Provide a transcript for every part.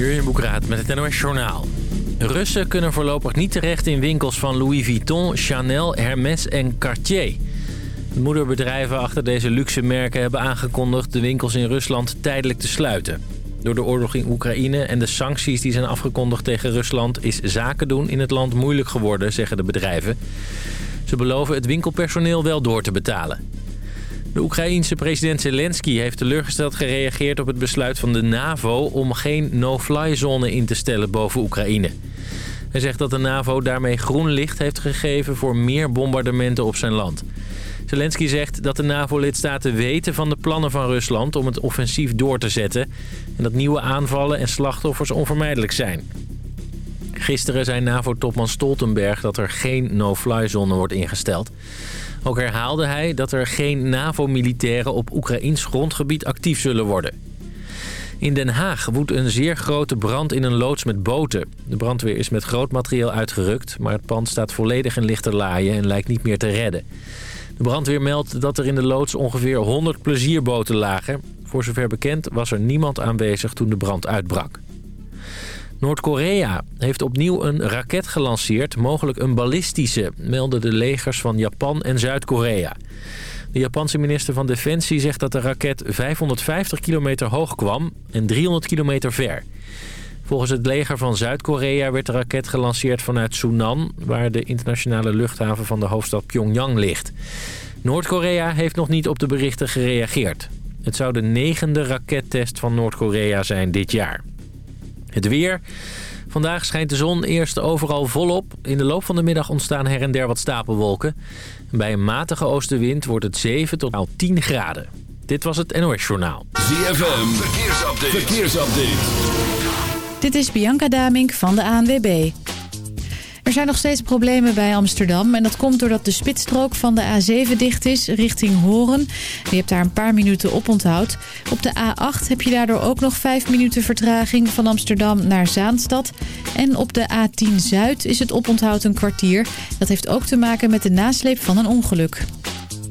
Jurjen Boekraat met het NOS Journaal. Russen kunnen voorlopig niet terecht in winkels van Louis Vuitton, Chanel, Hermès en Cartier. De moederbedrijven achter deze luxe merken hebben aangekondigd... de winkels in Rusland tijdelijk te sluiten. Door de oorlog in Oekraïne en de sancties die zijn afgekondigd tegen Rusland... is zaken doen in het land moeilijk geworden, zeggen de bedrijven. Ze beloven het winkelpersoneel wel door te betalen. De Oekraïense president Zelensky heeft teleurgesteld gereageerd op het besluit van de NAVO... om geen no-fly-zone in te stellen boven Oekraïne. Hij zegt dat de NAVO daarmee groen licht heeft gegeven voor meer bombardementen op zijn land. Zelensky zegt dat de NAVO-lidstaten weten van de plannen van Rusland om het offensief door te zetten... en dat nieuwe aanvallen en slachtoffers onvermijdelijk zijn. Gisteren zei NAVO-topman Stoltenberg dat er geen no-fly-zone wordt ingesteld. Ook herhaalde hij dat er geen NAVO-militairen op Oekraïns grondgebied actief zullen worden. In Den Haag woedt een zeer grote brand in een loods met boten. De brandweer is met groot materieel uitgerukt, maar het pand staat volledig in lichte laaien en lijkt niet meer te redden. De brandweer meldt dat er in de loods ongeveer 100 plezierboten lagen. Voor zover bekend was er niemand aanwezig toen de brand uitbrak. Noord-Korea heeft opnieuw een raket gelanceerd, mogelijk een ballistische, melden de legers van Japan en Zuid-Korea. De Japanse minister van Defensie zegt dat de raket 550 kilometer hoog kwam en 300 kilometer ver. Volgens het leger van Zuid-Korea werd de raket gelanceerd vanuit Sunan... waar de internationale luchthaven van de hoofdstad Pyongyang ligt. Noord-Korea heeft nog niet op de berichten gereageerd. Het zou de negende rakettest van Noord-Korea zijn dit jaar. Het weer. Vandaag schijnt de zon eerst overal volop. In de loop van de middag ontstaan her en der wat stapelwolken. Bij een matige oostenwind wordt het 7 tot al 10 graden. Dit was het NOS Journaal. ZFM, verkeersupdate. verkeersupdate. Dit is Bianca Damink van de ANWB. Er zijn nog steeds problemen bij Amsterdam. En dat komt doordat de spitsstrook van de A7 dicht is richting Horen. Je hebt daar een paar minuten op onthoud. Op de A8 heb je daardoor ook nog 5 minuten vertraging van Amsterdam naar Zaanstad. En op de A10 Zuid is het oponthoud een kwartier. Dat heeft ook te maken met de nasleep van een ongeluk.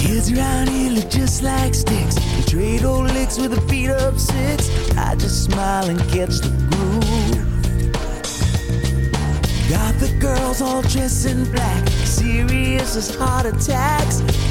Kids around here look Just like sticks, we trade old licks with a beat up six. I just smile and catch the groove. Got the girls all dressed in black, serious as heart attacks.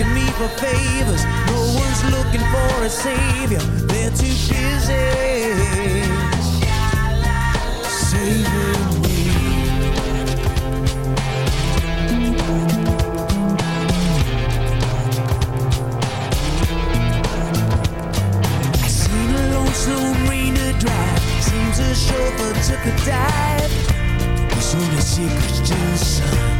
Asking me for favors. No one's looking for a savior. They're too busy saving me. I seen a lonesome rainer drive. Seems a chauffeur took a dive. There's only secrets to the sun.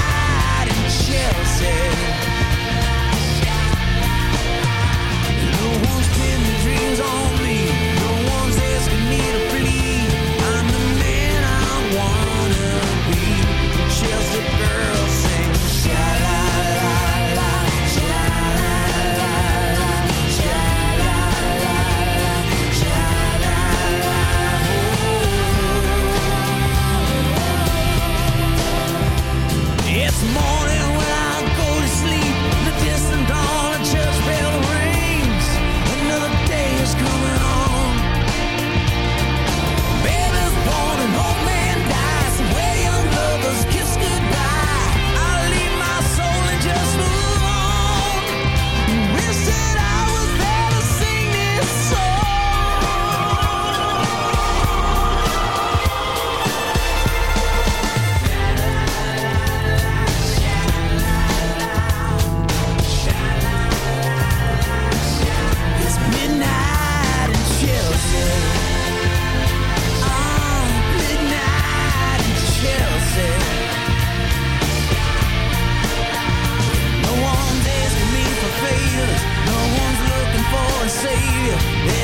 Chelsea. You know who's the dreams on?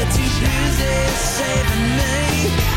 too busy saving me.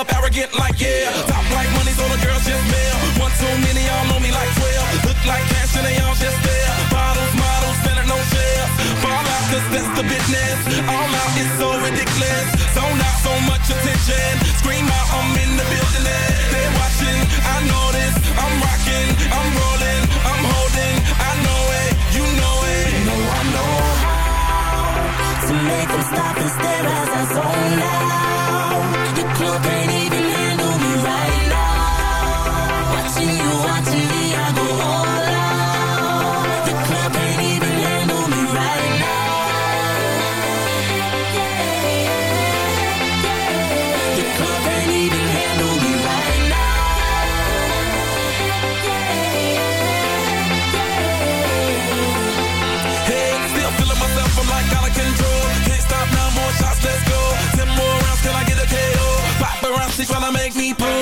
up arrogant like yeah. Top like money's on the girls just mail. One too many all know me like 12. Look like cash and they all just there. Bottles, models, better no shells. Fall out cause that's the business. All out is so ridiculous. So out so much attention. Scream out I'm in the building. They're watching, I know this. I'm rocking, I'm rolling, I'm holding. I know it, you know it. You know I know how to make them stop and stare. Paparazzi tryna make me pull.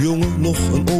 jongen nog een oog.